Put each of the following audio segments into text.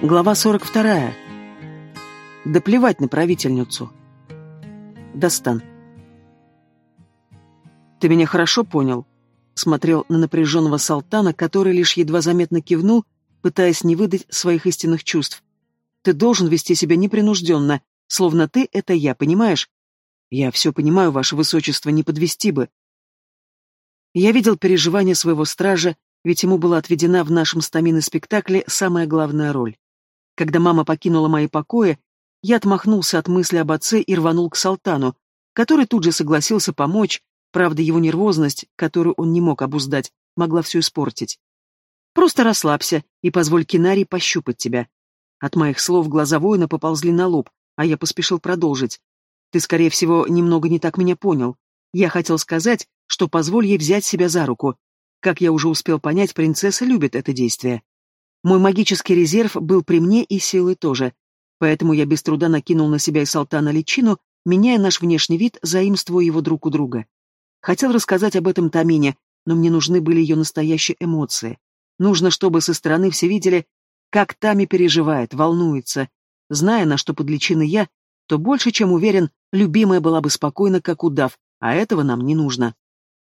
Глава 42. Да плевать на правительницу. Достан. Ты меня хорошо понял? Смотрел на напряженного Салтана, который лишь едва заметно кивнул, пытаясь не выдать своих истинных чувств. Ты должен вести себя непринужденно, словно ты — это я, понимаешь? Я все понимаю, ваше высочество, не подвести бы. Я видел переживания своего стража, ведь ему была отведена в нашем стамине спектакле самая главная роль. Когда мама покинула мои покои, я отмахнулся от мысли об отце и рванул к Салтану, который тут же согласился помочь, правда, его нервозность, которую он не мог обуздать, могла все испортить. «Просто расслабься и позволь Кинари пощупать тебя». От моих слов глаза воина поползли на лоб, а я поспешил продолжить. «Ты, скорее всего, немного не так меня понял. Я хотел сказать, что позволь ей взять себя за руку. Как я уже успел понять, принцесса любит это действие. Мой магический резерв был при мне и силы тоже, поэтому я без труда накинул на себя и Салтана личину, меняя наш внешний вид, заимствуя его друг у друга. Хотел рассказать об этом Тамине, но мне нужны были ее настоящие эмоции. Нужно, чтобы со стороны все видели, как Тами переживает, волнуется. Зная, на что под личиной я, то больше чем уверен, любимая была бы спокойна, как удав, а этого нам не нужно.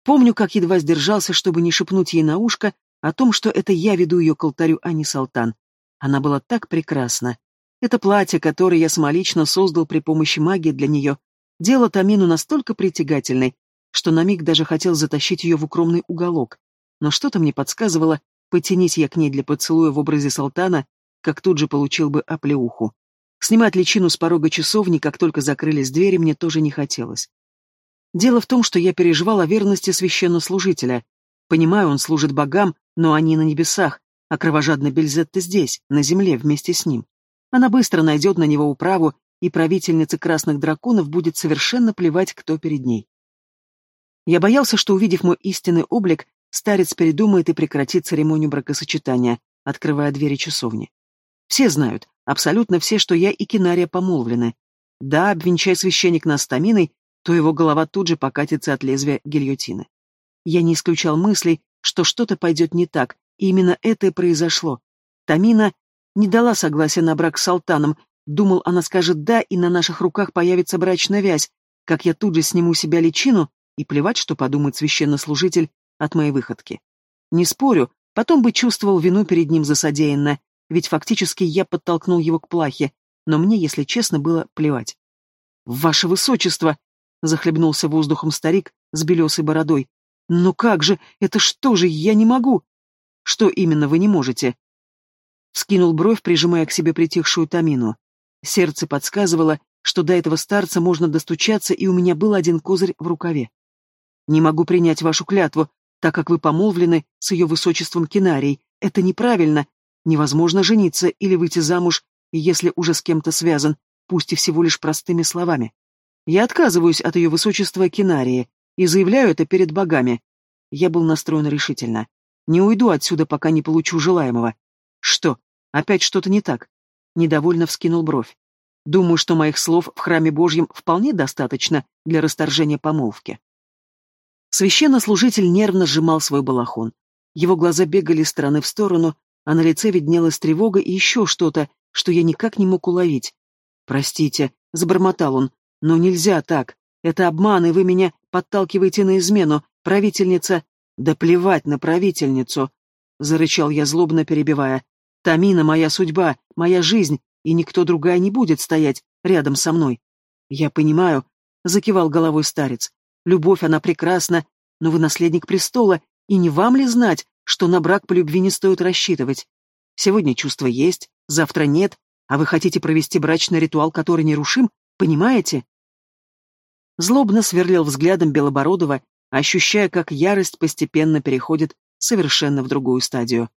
Помню, как едва сдержался, чтобы не шепнуть ей на ушко, о том, что это я веду ее к алтарю, а не Салтан. Она была так прекрасна. Это платье, которое я самолично создал при помощи магии для нее, делало Тамину настолько притягательной, что на миг даже хотел затащить ее в укромный уголок. Но что-то мне подсказывало, потянись я к ней для поцелуя в образе Салтана, как тут же получил бы оплеуху. Снимать личину с порога часовни, как только закрылись двери, мне тоже не хотелось. Дело в том, что я переживал о верности священнослужителя. Понимаю, он служит богам, но они на небесах, а кровожадная Бельзетта здесь, на земле, вместе с ним. Она быстро найдет на него управу, и правительнице красных драконов будет совершенно плевать, кто перед ней. Я боялся, что, увидев мой истинный облик, старец передумает и прекратит церемонию бракосочетания, открывая двери часовни. Все знают, абсолютно все, что я и Кинария помолвлены. Да, обвенчай священник нас стаминой, то его голова тут же покатится от лезвия гильотины. Я не исключал мыслей, что что-то пойдет не так, и именно это и произошло. Тамина не дала согласия на брак с Салтаном, думал, она скажет «да», и на наших руках появится брачная вязь, как я тут же сниму себя личину, и плевать, что подумает священнослужитель от моей выходки. Не спорю, потом бы чувствовал вину перед ним за содеянное, ведь фактически я подтолкнул его к плахе, но мне, если честно, было плевать. «Ваше высочество!» — захлебнулся воздухом старик с белесой бородой. «Ну как же? Это что же? Я не могу!» «Что именно вы не можете?» Скинул бровь, прижимая к себе притихшую Тамину. Сердце подсказывало, что до этого старца можно достучаться, и у меня был один козырь в рукаве. «Не могу принять вашу клятву, так как вы помолвлены с ее высочеством Кинарией. Это неправильно. Невозможно жениться или выйти замуж, если уже с кем-то связан, пусть и всего лишь простыми словами. Я отказываюсь от ее высочества Кинарии, и заявляю это перед богами. Я был настроен решительно. Не уйду отсюда, пока не получу желаемого. Что, опять что-то не так? Недовольно вскинул бровь. Думаю, что моих слов в храме Божьем вполне достаточно для расторжения помолвки. Священнослужитель нервно сжимал свой балахон. Его глаза бегали из стороны в сторону, а на лице виднелась тревога и еще что-то, что я никак не мог уловить. «Простите», — забормотал он, — «но нельзя так. Это обман, и вы меня подталкиваете на измену, правительница...» «Да плевать на правительницу!» — зарычал я злобно, перебивая. «Тамина — моя судьба, моя жизнь, и никто другая не будет стоять рядом со мной». «Я понимаю», — закивал головой старец. «Любовь, она прекрасна, но вы наследник престола, и не вам ли знать, что на брак по любви не стоит рассчитывать? Сегодня чувства есть, завтра нет, а вы хотите провести брачный ритуал, который нерушим, понимаете?» Злобно сверлил взглядом Белобородова, ощущая, как ярость постепенно переходит совершенно в другую стадию.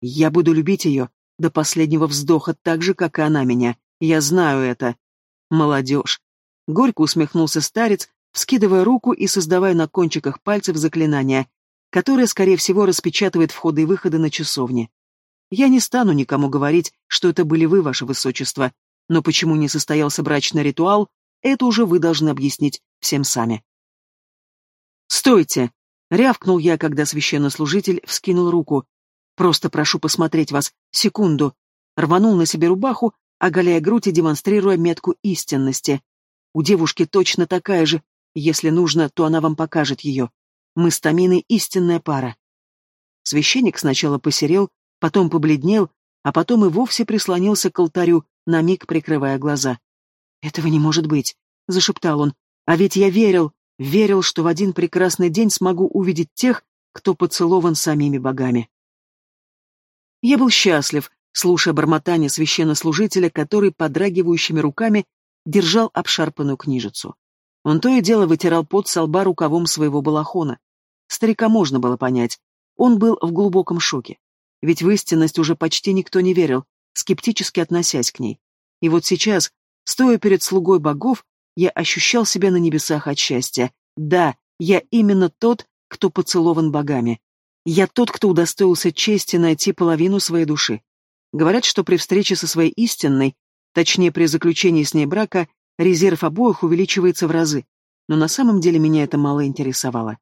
«Я буду любить ее до последнего вздоха так же, как и она меня. Я знаю это. Молодежь!» Горько усмехнулся старец, вскидывая руку и создавая на кончиках пальцев заклинание, которое, скорее всего, распечатывает входы и выходы на часовне. «Я не стану никому говорить, что это были вы, ваше высочество, но почему не состоялся брачный ритуал, это уже вы должны объяснить всем сами. «Стойте!» — рявкнул я, когда священнослужитель вскинул руку. «Просто прошу посмотреть вас. Секунду». рванул на себе рубаху, оголяя грудь и демонстрируя метку истинности. У девушки точно такая же, если нужно, то она вам покажет ее. Мы с Таминой истинная пара. Священник сначала посерел, потом побледнел, а потом и вовсе прислонился к алтарю, на миг прикрывая глаза. «Этого не может быть», — зашептал он. «А ведь я верил, верил, что в один прекрасный день смогу увидеть тех, кто поцелован самими богами». Я был счастлив, слушая бормотание священнослужителя, который подрагивающими руками держал обшарпанную книжицу. Он то и дело вытирал пот со лба рукавом своего балахона. Старика можно было понять. Он был в глубоком шоке. Ведь в истинность уже почти никто не верил, скептически относясь к ней. И вот сейчас, стоя перед слугой богов, я ощущал себя на небесах от счастья. Да, я именно тот, кто поцелован богами. Я тот, кто удостоился чести найти половину своей души. Говорят, что при встрече со своей истинной, точнее при заключении с ней брака, резерв обоих увеличивается в разы. Но на самом деле меня это мало интересовало.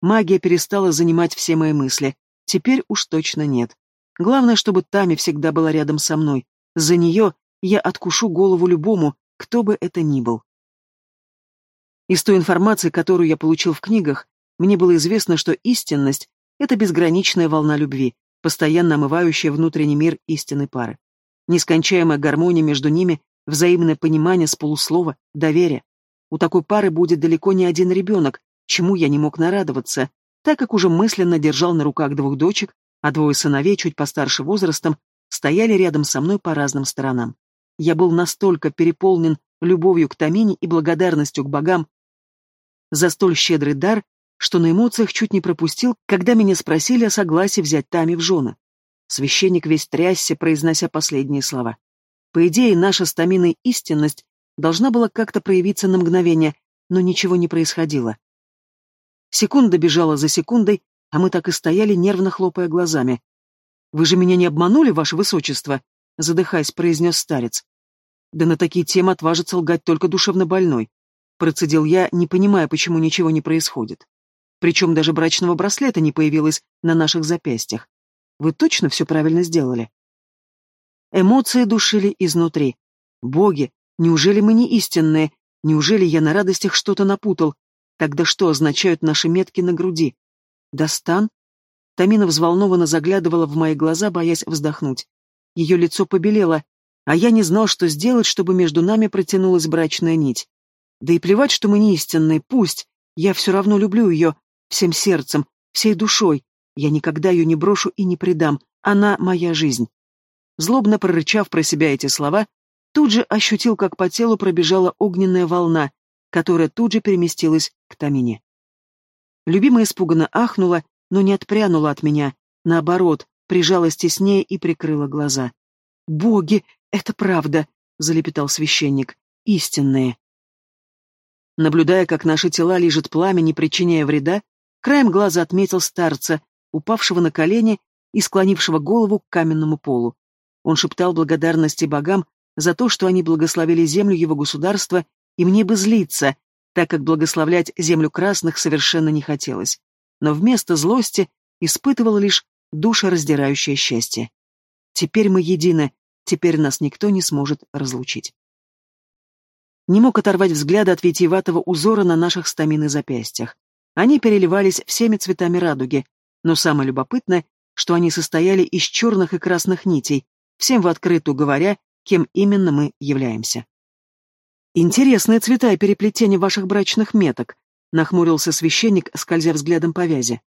Магия перестала занимать все мои мысли. Теперь уж точно нет. Главное, чтобы Тами всегда была рядом со мной. За нее я откушу голову любому, кто бы это ни был. Из той информации, которую я получил в книгах, мне было известно, что истинность — это безграничная волна любви, постоянно омывающая внутренний мир истинной пары. Нескончаемая гармония между ними, взаимное понимание с полуслова, доверие. У такой пары будет далеко не один ребенок, чему я не мог нарадоваться, так как уже мысленно держал на руках двух дочек, а двое сыновей, чуть постарше возрастом, стояли рядом со мной по разным сторонам. Я был настолько переполнен любовью к Тамине и благодарностью к богам за столь щедрый дар, что на эмоциях чуть не пропустил, когда меня спросили о согласии взять Тами в жены. Священник весь трясся, произнося последние слова. По идее, наша с Таминой истинность должна была как-то проявиться на мгновение, но ничего не происходило. Секунда бежала за секундой, а мы так и стояли, нервно хлопая глазами. «Вы же меня не обманули, ваше высочество?» — задыхаясь, произнес старец. «Да на такие темы отважится лгать только душевно больной», — процедил я, не понимая, почему ничего не происходит. Причем даже брачного браслета не появилось на наших запястьях. Вы точно все правильно сделали?» Эмоции душили изнутри. «Боги, неужели мы не истинные? Неужели я на радостях что-то напутал? Тогда что означают наши метки на груди? Достан? Тамина взволнованно заглядывала в мои глаза, боясь вздохнуть. Ее лицо побелело, а я не знал, что сделать, чтобы между нами протянулась брачная нить. Да и плевать, что мы не истинные, пусть. Я все равно люблю ее, всем сердцем, всей душой. Я никогда ее не брошу и не предам. Она моя жизнь. Злобно прорычав про себя эти слова, тут же ощутил, как по телу пробежала огненная волна, которая тут же переместилась к Тамине. Любимая испуганно ахнула, но не отпрянула от меня, наоборот, прижалась теснее и прикрыла глаза. «Боги, это правда!» — залепетал священник. «Истинные!» Наблюдая, как наши тела лежат пламя, не причиняя вреда, краем глаза отметил старца, упавшего на колени и склонившего голову к каменному полу. Он шептал благодарности богам за то, что они благословили землю его государства, и мне бы злиться, так как благословлять землю красных совершенно не хотелось. Но вместо злости испытывал лишь душераздирающее счастье. Теперь мы едины, теперь нас никто не сможет разлучить. Не мог оторвать взгляда от витиеватого узора на наших стамин и запястьях. Они переливались всеми цветами радуги, но самое любопытное, что они состояли из черных и красных нитей, всем в открытую говоря, кем именно мы являемся. «Интересные цвета и переплетение ваших брачных меток», — нахмурился священник, скользя взглядом по вязи.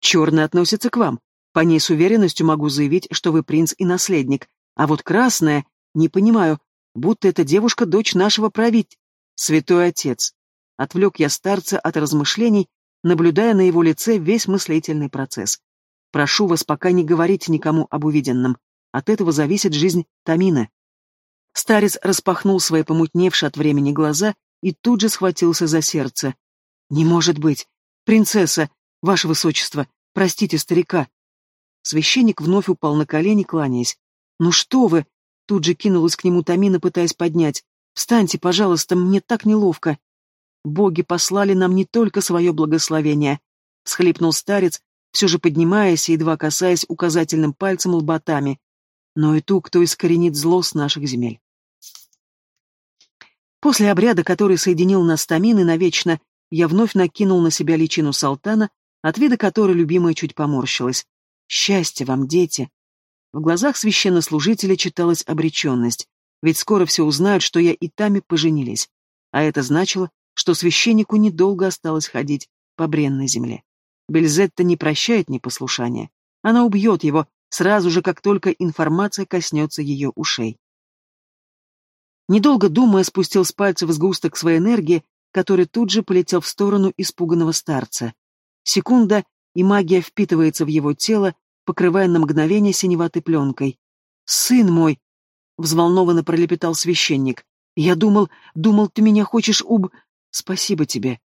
«Черная относится к вам. По ней с уверенностью могу заявить, что вы принц и наследник. А вот красная, не понимаю, будто эта девушка дочь нашего править. Святой отец». Отвлек я старца от размышлений, наблюдая на его лице весь мыслительный процесс. «Прошу вас пока не говорить никому об увиденном. От этого зависит жизнь Тамины». Старец распахнул свои помутневшие от времени глаза и тут же схватился за сердце. «Не может быть! Принцесса! Ваше Высочество! Простите старика!» Священник вновь упал на колени, кланяясь. «Ну что вы!» Тут же кинулась к нему Тамина, пытаясь поднять. «Встаньте, пожалуйста, мне так неловко!» «Боги послали нам не только свое благословение!» — схлипнул старец, все же поднимаясь и едва касаясь указательным пальцем лботами. но и ту, кто искоренит зло с наших земель. После обряда, который соединил нас с Таминой навечно, я вновь накинул на себя личину Салтана, от вида которой любимая чуть поморщилась. «Счастье вам, дети!» В глазах священнослужителя читалась обреченность, ведь скоро все узнают, что я и Тами поженились. А это значило, что священнику недолго осталось ходить по бренной земле. Бельзетта не прощает непослушания. Она убьет его сразу же, как только информация коснется ее ушей. Недолго думая, спустил с пальцев сгусток своей энергии, который тут же полетел в сторону испуганного старца. Секунда, и магия впитывается в его тело, покрывая на мгновение синеватой пленкой. «Сын мой!» — взволнованно пролепетал священник. «Я думал, думал, ты меня хочешь уб...» «Спасибо тебе».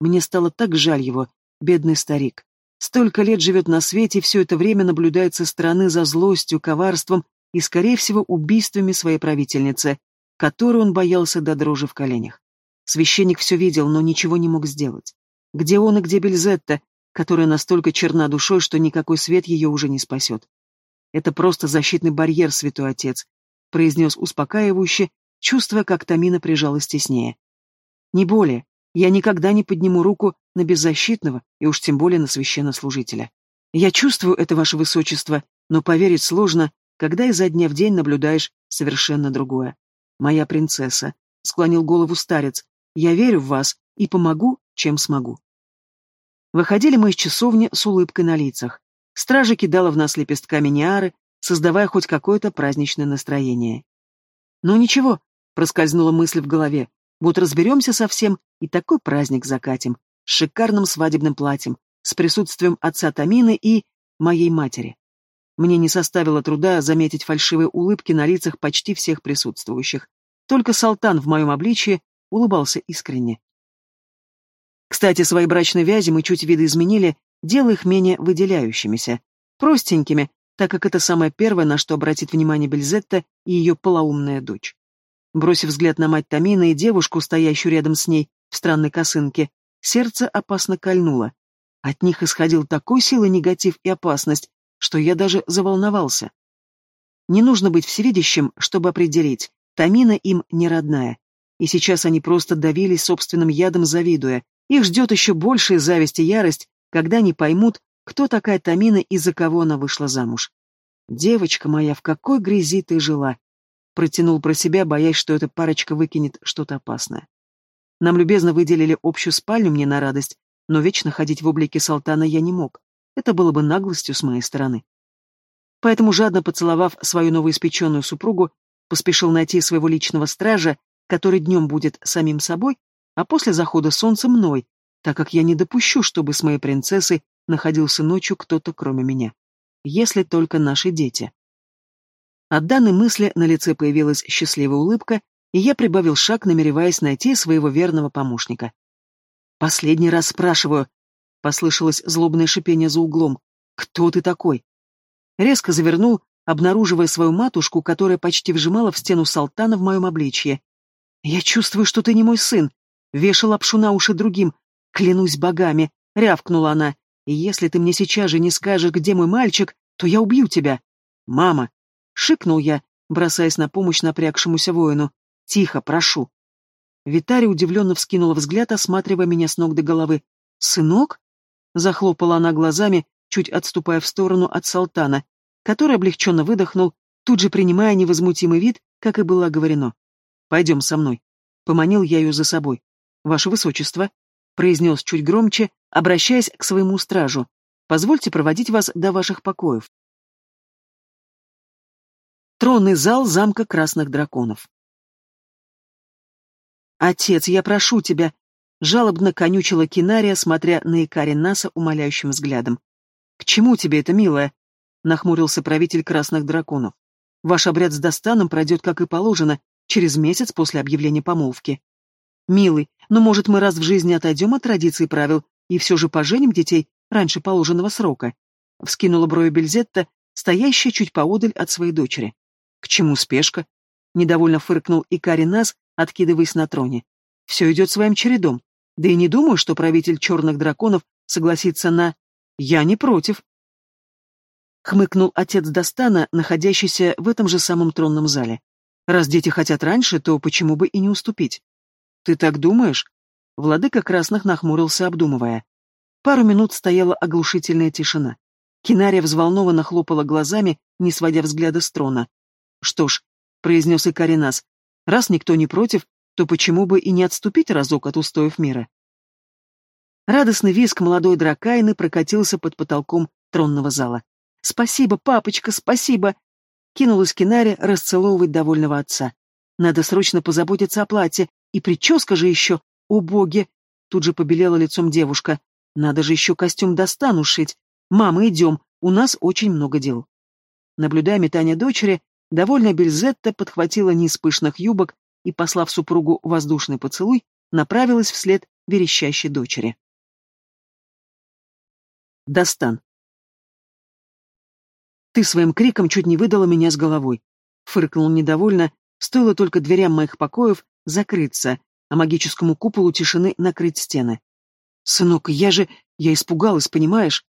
Мне стало так жаль его, бедный старик. Столько лет живет на свете и все это время наблюдает со стороны за злостью, коварством и, скорее всего, убийствами своей правительницы, которую он боялся до дрожи в коленях. Священник все видел, но ничего не мог сделать. Где он и где Бельзетта, которая настолько черна душой, что никакой свет ее уже не спасет? Это просто защитный барьер, святой отец, произнес успокаивающе, чувствуя, как Тамина прижалась теснее. Не более. Я никогда не подниму руку на беззащитного, и уж тем более на священнослужителя. Я чувствую это, ваше высочество, но поверить сложно, когда изо дня в день наблюдаешь совершенно другое. Моя принцесса, — склонил голову старец, — я верю в вас и помогу, чем смогу. Выходили мы из часовни с улыбкой на лицах. Стража кидала в нас лепестками неары, создавая хоть какое-то праздничное настроение. «Ну ничего», — проскользнула мысль в голове, вот разберемся совсем и такой праздник закатим, с шикарным свадебным платьем, с присутствием отца Тамины и моей матери. Мне не составило труда заметить фальшивые улыбки на лицах почти всех присутствующих. Только Салтан в моем обличии улыбался искренне. Кстати, свои брачные вязи мы чуть видоизменили, делая их менее выделяющимися, простенькими, так как это самое первое, на что обратит внимание Бельзетта и ее полоумная дочь. Бросив взгляд на мать Тамины и девушку, стоящую рядом с ней в странной косынке, сердце опасно кольнуло. От них исходил такой силы негатив и опасность, что я даже заволновался. Не нужно быть всевидящим, чтобы определить, Тамина им не родная. И сейчас они просто давились собственным ядом, завидуя. Их ждет еще большая зависть и ярость, когда они поймут, кто такая Тамина и за кого она вышла замуж. «Девочка моя, в какой грязи ты жила?» Протянул про себя, боясь, что эта парочка выкинет что-то опасное. Нам любезно выделили общую спальню мне на радость, но вечно ходить в облике Салтана я не мог. Это было бы наглостью с моей стороны. Поэтому, жадно поцеловав свою новоиспеченную супругу, поспешил найти своего личного стража, который днем будет самим собой, а после захода солнца мной, так как я не допущу, чтобы с моей принцессой находился ночью кто-то кроме меня. Если только наши дети. От данной мысли на лице появилась счастливая улыбка, и я прибавил шаг, намереваясь найти своего верного помощника. «Последний раз спрашиваю», — послышалось злобное шипение за углом. «Кто ты такой?» Резко завернул, обнаруживая свою матушку, которая почти вжимала в стену Салтана в моем обличье. «Я чувствую, что ты не мой сын», — вешал лапшу на уши другим. «Клянусь богами», — рявкнула она. «И если ты мне сейчас же не скажешь, где мой мальчик, то я убью тебя». «Мама», Шикнул я, бросаясь на помощь напрягшемуся воину. «Тихо, прошу». Витария удивленно вскинула взгляд, осматривая меня с ног до головы. «Сынок?» Захлопала она глазами, чуть отступая в сторону от Салтана, который облегченно выдохнул, тут же принимая невозмутимый вид, как и было оговорено. «Пойдем со мной». Поманил я ее за собой. «Ваше Высочество», — произнес чуть громче, обращаясь к своему стражу, «позвольте проводить вас до ваших покоев». Тронный зал замка красных драконов. «Отец, я прошу тебя!» — жалобно конючила Кинария, смотря на Икари Наса умоляющим взглядом. «К чему тебе это, милая?» — нахмурился правитель красных драконов. «Ваш обряд с Достаном пройдет, как и положено, через месяц после объявления помолвки. Милый, ну, может, мы раз в жизни отойдем от традиций и правил и все же поженим детей раньше положенного срока?» — вскинула брови Бельзетта, стоящая чуть поодаль от своей дочери. К чему спешка? Недовольно фыркнул и Нас, откидываясь на троне. Все идет своим чередом. Да и не думаю, что правитель черных драконов согласится на... Я не против. Хмыкнул отец Достана, находящийся в этом же самом тронном зале. Раз дети хотят раньше, то почему бы и не уступить? Ты так думаешь? Владыка Красных нахмурился, обдумывая. Пару минут стояла оглушительная тишина. Кинария взволнованно хлопала глазами, не сводя взгляда с трона. «Что ж», — произнес и Каринас, — «раз никто не против, то почему бы и не отступить разок от устоев мира?» Радостный визг молодой дракайны прокатился под потолком тронного зала. «Спасибо, папочка, спасибо!» Кинулась Кинари расцеловывать довольного отца. «Надо срочно позаботиться о платье, и прическа же еще, о боги!» Тут же побелела лицом девушка. «Надо же еще костюм достану шить. Мама, идем, у нас очень много дел». Наблюдая метание дочери, довольная Бельзетта подхватила низ пышных юбок и, послав супругу воздушный поцелуй, направилась вслед верещащей дочери. Достан. Ты своим криком чуть не выдала меня с головой. Фыркнул недовольно, стоило только дверям моих покоев закрыться, а магическому куполу тишины накрыть стены. Сынок, я же... Я испугалась, понимаешь?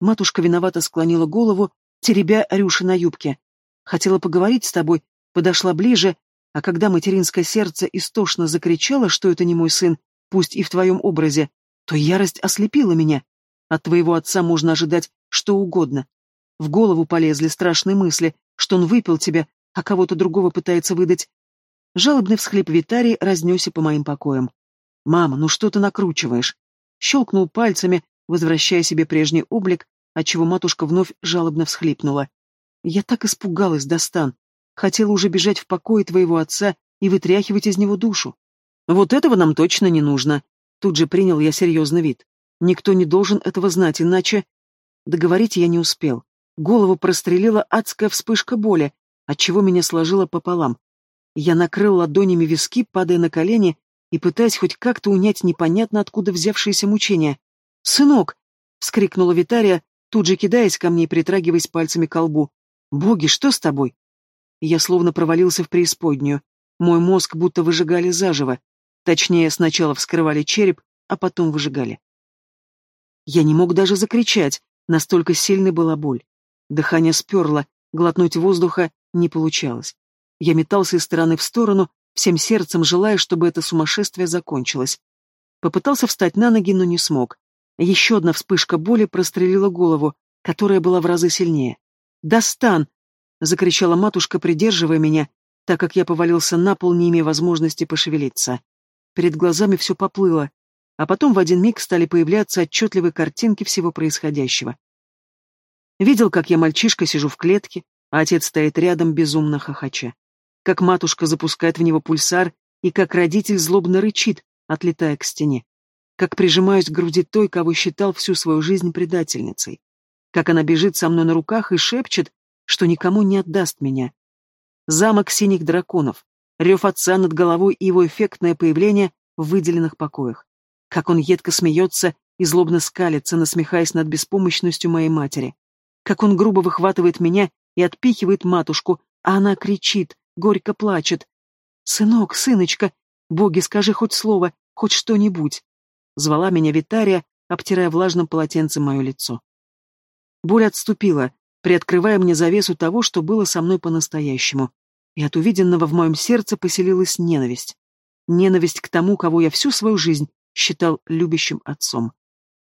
Матушка виновато склонила голову, теребя Рюши на юбке. Хотела поговорить с тобой, подошла ближе, а когда материнское сердце истошно закричало, что это не мой сын, пусть и в твоем образе, то ярость ослепила меня. От твоего отца можно ожидать что угодно. В голову полезли страшные мысли, что он выпил тебя, а кого-то другого пытается выдать. Жалобный всхлип Витарии разнесся по моим покоям. «Мама, ну что ты накручиваешь?» Щелкнул пальцами, возвращая себе прежний облик, отчего матушка вновь жалобно всхлипнула. «Я так испугалась, Достан. Хотела уже бежать в покое твоего отца и вытряхивать из него душу. Вот этого нам точно не нужно. Тут же принял я серьезный вид. Никто не должен этого знать, иначе... Договорить я не успел. Голову прострелила адская вспышка боли, отчего меня сложило пополам. Я накрыл ладонями виски, падая на колени и пытаясь хоть как-то унять непонятно откуда взявшиеся мучения. «Сынок!» — вскрикнула Витария, тут же кидаясь ко мне и притрагиваясь пальцами к лбу. «Боги, что с тобой?» Я словно провалился в преисподнюю. Мой мозг будто выжигали заживо. Точнее, сначала вскрывали череп, а потом выжигали. Я не мог даже закричать, настолько сильной была боль. Дыхание сперло, глотнуть воздуха не получалось. Я метался из стороны в сторону, всем сердцем желая, чтобы это сумасшествие закончилось. Попытался встать на ноги, но не смог. Еще одна вспышка боли прострелила голову, которая была в разы сильнее. «Достан!» — закричала матушка, придерживая меня, так как я повалился на пол, не имея возможности пошевелиться. Перед глазами все поплыло, а потом в один миг стали появляться отчетливые картинки всего происходящего. Видел, как я мальчишка сижу в клетке, отец стоит рядом, безумно хохоча. Как матушка запускает в него пульсар, и как родитель злобно рычит, отлетая к стене. Как прижимаюсь к груди той, кого считал всю свою жизнь предательницей. Как она бежит со мной на руках и шепчет, что никому не отдаст меня. Замок синих драконов, рев отца над головой и его эффектное появление в выделенных покоях как он едко смеется и злобно скалится, насмехаясь над беспомощностью моей матери, как он грубо выхватывает меня и отпихивает матушку, а она кричит, горько плачет. «Сынок, сыночка, боги, скажи хоть слово, хоть что-нибудь!» Звала меня Витария, обтирая влажным полотенцем мое лицо. Боль отступила, приоткрывая мне завесу того, что было со мной по-настоящему, и от увиденного в моем сердце поселилась ненависть. Ненависть к тому, кого я всю свою жизнь считал любящим отцом.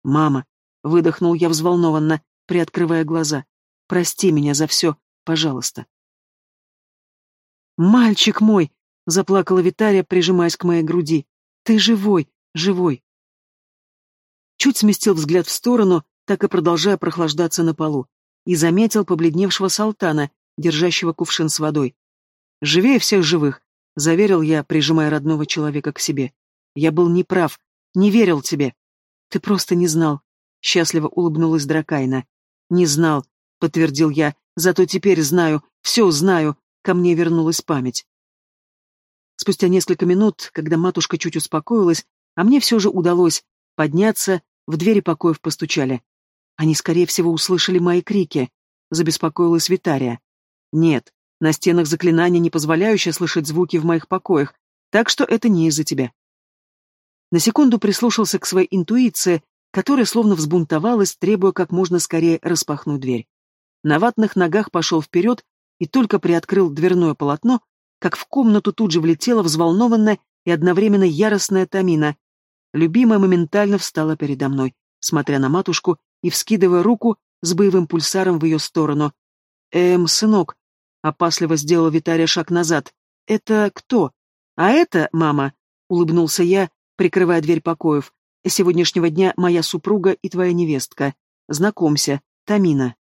«Мама!» — выдохнул я взволнованно, приоткрывая глаза. «Прости меня за все, пожалуйста». «Мальчик мой!» — заплакала Виталия, прижимаясь к моей груди. «Ты живой, живой!» Чуть сместил взгляд в сторону, так и продолжая прохлаждаться на полу, и заметил побледневшего Салтана, держащего кувшин с водой. «Живее всех живых», — заверил я, прижимая родного человека к себе. «Я был неправ, не верил тебе. Ты просто не знал. Счастливо улыбнулась Дракайна. Не знал, подтвердил я. Зато теперь знаю, все знаю. Ко мне вернулась память. Спустя несколько минут, когда матушка чуть успокоилась, а мне все же удалось подняться, в двери покоев постучали. Они, скорее всего, услышали мои крики. Забеспокоилась Витария. Нет, на стенах заклинания, не позволяющее слышать звуки в моих покоях, так что это не из-за тебя. На секунду прислушался к своей интуиции, которая словно взбунтовалась, требуя как можно скорее распахнуть дверь. На ватных ногах пошел вперед и только приоткрыл дверное полотно, как в комнату тут же влетела взволнованная и одновременно яростная Тамина. Любимая моментально встала передо мной, смотря на матушку и вскидывая руку с боевым пульсаром в ее сторону. «Эм, сынок», — опасливо сделал Витария шаг назад, — «это кто?» «А это, мама», — улыбнулся я, прикрывая дверь покоев, — «с сегодняшнего дня моя супруга и твоя невестка. Знакомься, Тамина».